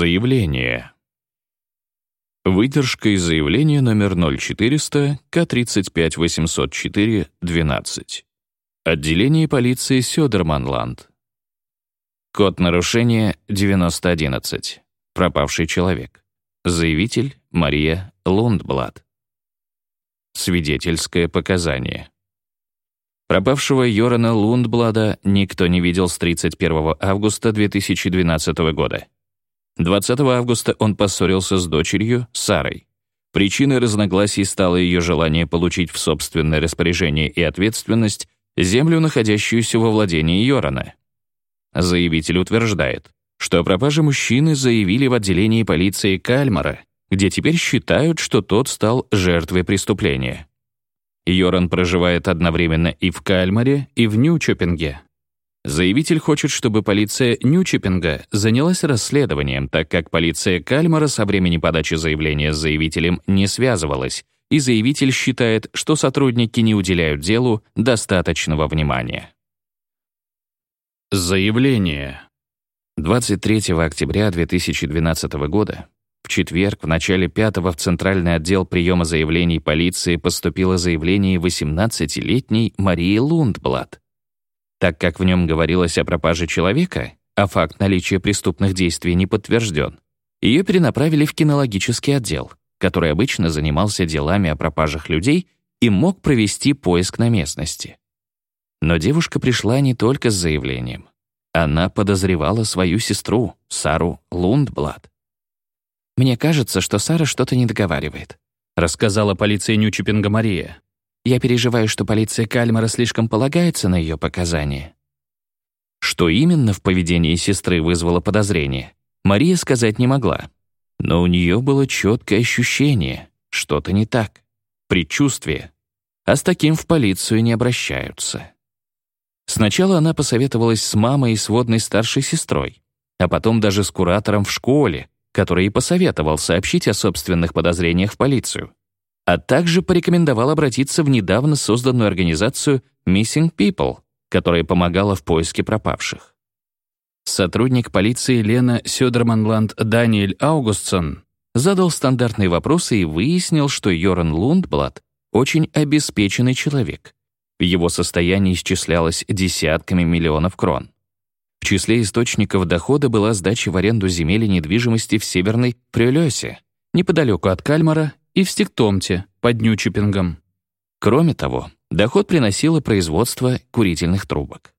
Заявление. Выдержка из заявления номер 0400 К-35-804-12. Отделение полиции Сёдерманланд. Код нарушения 9011. Пропавший человек. Заявитель Мария Лундблад. Свидетельское показание. Пропавшего Йорана Лундблада никто не видел с 31 августа 2012 года. 20 августа он поссорился с дочерью, Сарой. Причиной разногласий стало ее желание получить в собственное распоряжение и ответственность землю, находящуюся во владении Йорана. Заявитель утверждает, что о пропаже мужчины заявили в отделении полиции Кальмара, где теперь считают, что тот стал жертвой преступления. Йоран проживает одновременно и в Кальмаре, и в Нью-Чопинге. Заявитель хочет, чтобы полиция Нью-Чиппинга занялась расследованием, так как полиция Кальмара со времени подачи заявления с заявителем не связывалась, и заявитель считает, что сотрудники не уделяют делу достаточного внимания. Заявление. 23 октября 2012 года, в четверг, в начале пятого в Центральный отдел приема заявлений полиции поступило заявление 18-летней Марии Лундблад, так как в нем говорилось о пропаже человека, а факт наличия преступных действий не подтвержден, ее перенаправили в кинологический отдел, который обычно занимался делами о пропажах людей и мог провести поиск на местности. Но девушка пришла не только с заявлением. Она подозревала свою сестру, Сару Лундблад. «Мне кажется, что Сара что-то не договаривает», рассказала полиция Нью-Чиппинга Мария. Я переживаю, что полиция Кальмара слишком полагается на ее показания. Что именно в поведении сестры вызвало подозрение, Мария сказать не могла. Но у нее было четкое ощущение, что-то не так, предчувствие. А с таким в полицию не обращаются. Сначала она посоветовалась с мамой и сводной старшей сестрой, а потом даже с куратором в школе, который и посоветовал сообщить о собственных подозрениях в полицию а также порекомендовал обратиться в недавно созданную организацию Missing People, которая помогала в поиске пропавших. Сотрудник полиции Лена Сёдерманланд Даниэль Аугустсон задал стандартные вопросы и выяснил, что Йоран Лундблад очень обеспеченный человек. Его состояние исчислялось десятками миллионов крон. В числе источников дохода была сдача в аренду земель и недвижимости в Северной Прюлёсе, неподалеку от Кальмара и в Стиктомте под Нью-Чиппингом. Кроме того, доход приносило производство курительных трубок.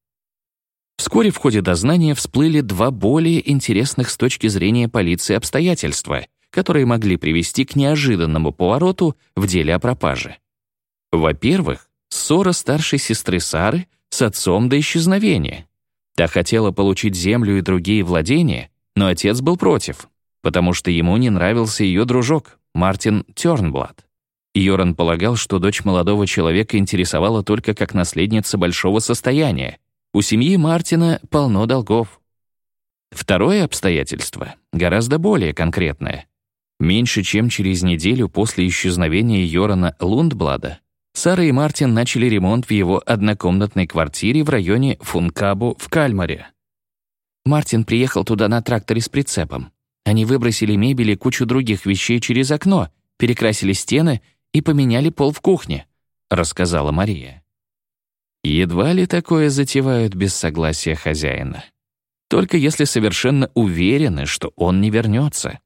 Вскоре в ходе дознания всплыли два более интересных с точки зрения полиции обстоятельства, которые могли привести к неожиданному повороту в деле о пропаже. Во-первых, ссора старшей сестры Сары с отцом до исчезновения. Та хотела получить землю и другие владения, но отец был против, потому что ему не нравился ее дружок, Мартин Тёрнблад. Йоран полагал, что дочь молодого человека интересовала только как наследница большого состояния. У семьи Мартина полно долгов. Второе обстоятельство гораздо более конкретное. Меньше чем через неделю после исчезновения Йорана Лундблада Сара и Мартин начали ремонт в его однокомнатной квартире в районе Функабу в Кальмаре. Мартин приехал туда на тракторе с прицепом. Они выбросили мебель и кучу других вещей через окно, перекрасили стены и поменяли пол в кухне», — рассказала Мария. Едва ли такое затевают без согласия хозяина. Только если совершенно уверены, что он не вернется.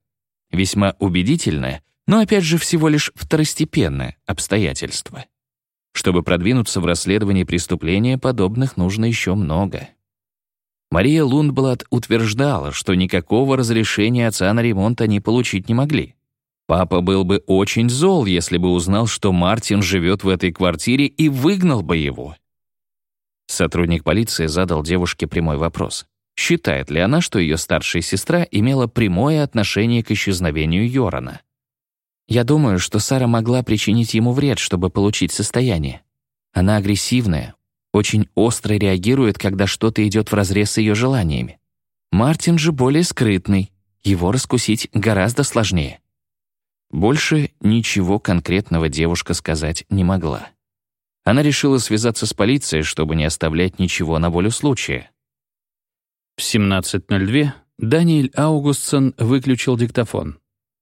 Весьма убедительное, но опять же всего лишь второстепенное обстоятельство. Чтобы продвинуться в расследовании преступления, подобных нужно еще много. Мария Лундблад утверждала, что никакого разрешения отца на ремонт они получить не могли. Папа был бы очень зол, если бы узнал, что Мартин живет в этой квартире и выгнал бы его. Сотрудник полиции задал девушке прямой вопрос. Считает ли она, что ее старшая сестра имела прямое отношение к исчезновению Йорана? «Я думаю, что Сара могла причинить ему вред, чтобы получить состояние. Она агрессивная, очень остро реагирует, когда что-то идет вразрез с ее желаниями. Мартин же более скрытный, его раскусить гораздо сложнее. Больше ничего конкретного девушка сказать не могла. Она решила связаться с полицией, чтобы не оставлять ничего на волю случая. В 17.02 Даниэль Аугустсон выключил диктофон.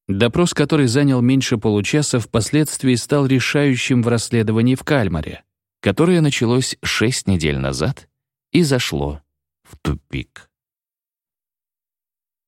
Допрос, который занял меньше получаса, впоследствии стал решающим в расследовании в Кальмаре, которое началось шесть недель назад и зашло в тупик.